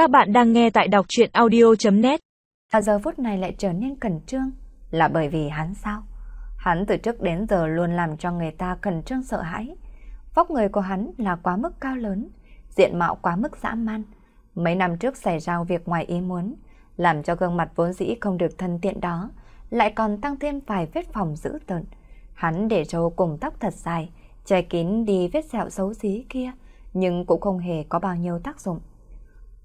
Các bạn đang nghe tại đọc chuyện audio.net và giờ phút này lại trở nên cẩn trương là bởi vì hắn sao? Hắn từ trước đến giờ luôn làm cho người ta cẩn trương sợ hãi. Vóc người của hắn là quá mức cao lớn, diện mạo quá mức dã man. Mấy năm trước xảy ra việc ngoài ý muốn, làm cho gương mặt vốn dĩ không được thân tiện đó, lại còn tăng thêm vài vết phòng dữ tợn. Hắn để trâu cùng tóc thật dài, che kín đi vết sẹo xấu xí kia, nhưng cũng không hề có bao nhiêu tác dụng.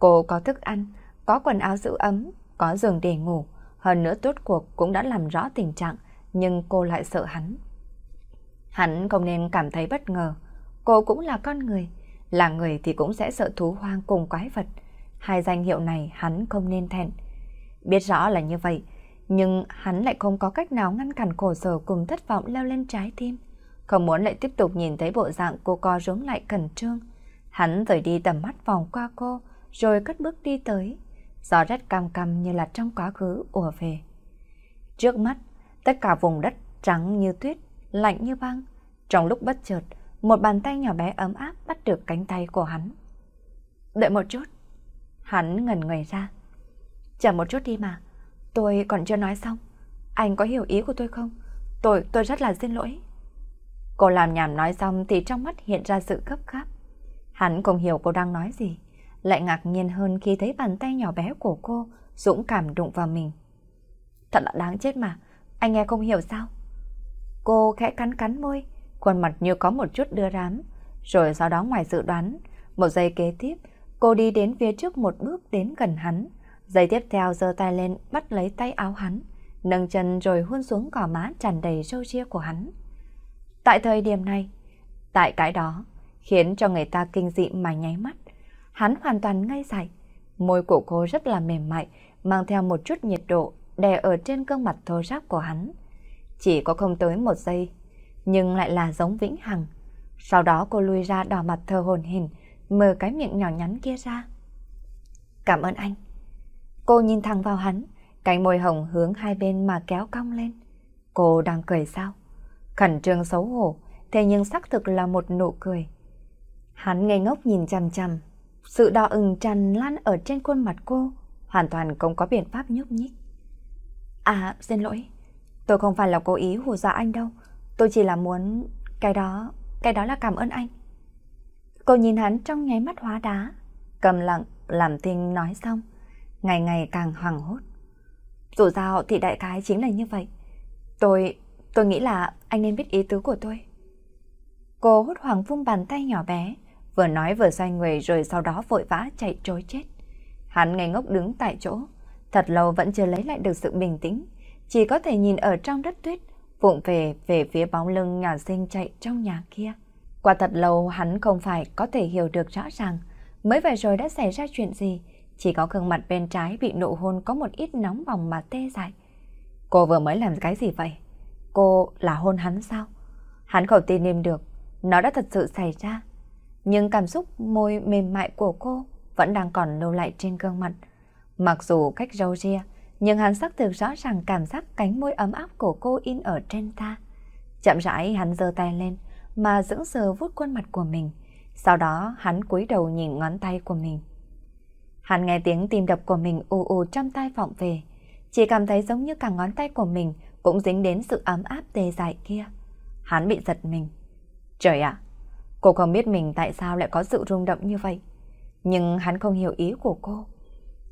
Cô có thức ăn, có quần áo giữ ấm, có giường để ngủ, hơn nữa tốt cuộc cũng đã làm rõ tình trạng, nhưng cô lại sợ hắn. Hắn không nên cảm thấy bất ngờ, cô cũng là con người, là người thì cũng sẽ sợ thú hoang cùng quái vật. Hai danh hiệu này hắn không nên thẹn. Biết rõ là như vậy, nhưng hắn lại không có cách nào ngăn cản khổ sở cùng thất vọng leo lên trái tim. Không muốn lại tiếp tục nhìn thấy bộ dạng cô co rúm lại cẩn trương. Hắn rời đi tầm mắt vòng qua cô, rồi cất bước đi tới. Gió rét cam cam như là trong quá khứ ùa về. Trước mắt, tất cả vùng đất trắng như tuyết, lạnh như băng. Trong lúc bất chợt, một bàn tay nhỏ bé ấm áp bắt được cánh tay của hắn. Đợi một chút. Hắn ngần người ra. Chờ một chút đi mà. Tôi còn chưa nói xong. Anh có hiểu ý của tôi không? Tôi, tôi rất là xin lỗi. Cô làm nhảm nói xong thì trong mắt hiện ra sự gấp gáp. Hắn không hiểu cô đang nói gì, lại ngạc nhiên hơn khi thấy bàn tay nhỏ bé của cô dũng cảm đụng vào mình. Thật là đáng chết mà, anh nghe không hiểu sao? Cô khẽ cắn cắn môi, khuôn mặt như có một chút đưa rám, rồi sau đó ngoài dự đoán, một giây kế tiếp, cô đi đến phía trước một bước đến gần hắn, giây tiếp theo giơ tay lên bắt lấy tay áo hắn, nâng chân rồi hôn xuống cỏ má tràn đầy râu ria của hắn. Tại thời điểm này, tại cái đó, khiến cho người ta kinh dị mà nháy mắt. Hắn hoàn toàn ngây dại, môi của cô rất là mềm mại, mang theo một chút nhiệt độ đè ở trên gương mặt thô ráp của hắn. Chỉ có không tới một giây, nhưng lại là giống vĩnh hằng. Sau đó cô lui ra đỏ mặt thờ hồn hình, mở cái miệng nhỏ nhắn kia ra. Cảm ơn anh. Cô nhìn thẳng vào hắn, cánh môi hồng hướng hai bên mà kéo cong lên. Cô đang cười sao? Khẩn trương xấu hổ, thế nhưng xác thực là một nụ cười. Hắn ngây ngốc nhìn chằm chằm, sự đỏ ửng tràn lan ở trên khuôn mặt cô, hoàn toàn không có biện pháp nhúc nhích. À, xin lỗi, tôi không phải là cố ý hù dọa anh đâu, tôi chỉ là muốn... cái đó, cái đó là cảm ơn anh. Cô nhìn hắn trong nháy mắt hóa đá, cầm lặng, làm thinh nói xong, ngày ngày càng hoảng hốt. Dù sao thì đại cái chính là như vậy. Tôi, tôi nghĩ là anh nên biết ý tứ của tôi. Cô hốt hoảng vung bàn tay nhỏ bé, vừa nói vừa xoay người rồi sau đó vội vã chạy trối chết. Hắn ngây ngốc đứng tại chỗ, thật lâu vẫn chưa lấy lại được sự bình tĩnh, chỉ có thể nhìn ở trong đất tuyết, vụng về về phía bóng lưng nhà sinh chạy trong nhà kia. Qua thật lâu hắn không phải có thể hiểu được rõ ràng, mới vậy rồi đã xảy ra chuyện gì, chỉ có gương mặt bên trái bị nụ hôn có một ít nóng bỏng mà tê dại. Cô vừa mới làm cái gì vậy? Cô là hôn hắn sao? Hắn không tin niệm được, nó đã thật sự xảy ra. Nhưng cảm xúc môi mềm mại của cô vẫn đang còn lưu lại trên gương mặt. Mặc dù cách râu ria, nhưng hắn xác thực rõ ràng cảm giác cánh môi ấm áp của cô in ở trên ta. Chậm rãi hắn giơ tay lên, mà dưỡng sờ vuốt khuôn mặt của mình. Sau đó hắn cúi đầu nhìn ngón tay của mình. Hắn nghe tiếng tim đập của mình ù ù trong tai vọng về. Chỉ cảm thấy giống như cả ngón tay của mình cũng dính đến sự ấm áp tê dại kia. Hắn bị giật mình. Trời ạ! Cô không biết mình tại sao lại có sự rung động như vậy. Nhưng hắn không hiểu ý của cô.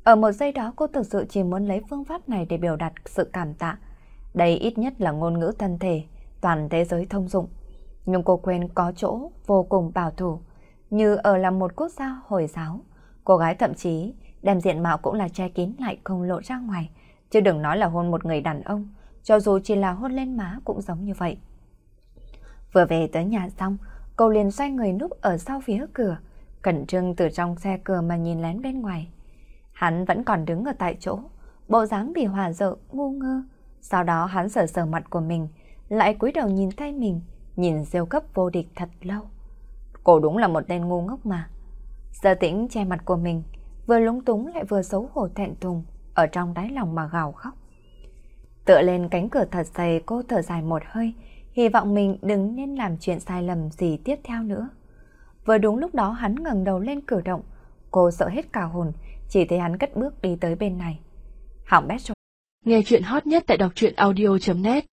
Ở một giây đó cô thực sự chỉ muốn lấy phương pháp này để biểu đạt sự cảm tạ. Đây ít nhất là ngôn ngữ thân thể, toàn thế giới thông dụng. Nhưng cô quên có chỗ vô cùng bảo thủ. Như ở là một quốc gia Hồi giáo, cô gái thậm chí đem diện mạo cũng là che kín lại không lộ ra ngoài. Chứ đừng nói là hôn một người đàn ông, cho dù chỉ là hôn lên má cũng giống như vậy. Vừa về tới nhà xong, cô liền xoay người núp ở sau phía cửa, cẩn trương từ trong xe cửa mà nhìn lén bên ngoài. Hắn vẫn còn đứng ở tại chỗ, bộ dáng bị hòa dợ, ngu ngơ. Sau đó hắn sờ sờ mặt của mình, lại cúi đầu nhìn tay mình, nhìn siêu cấp vô địch thật lâu. Cô đúng là một tên ngu ngốc mà. Giờ tĩnh che mặt của mình, vừa lúng túng lại vừa xấu hổ thẹn thùng, ở trong đáy lòng mà gào khóc. Tựa lên cánh cửa thật dày cô thở dài một hơi, hy vọng mình đừng nên làm chuyện sai lầm gì tiếp theo nữa. Vừa đúng lúc đó hắn ngẩng đầu lên cử động, cô sợ hết cả hồn chỉ thấy hắn cất bước đi tới bên này. Hỏng bét rồi. Nghe chuyện hot nhất tại đọc truyện audio.net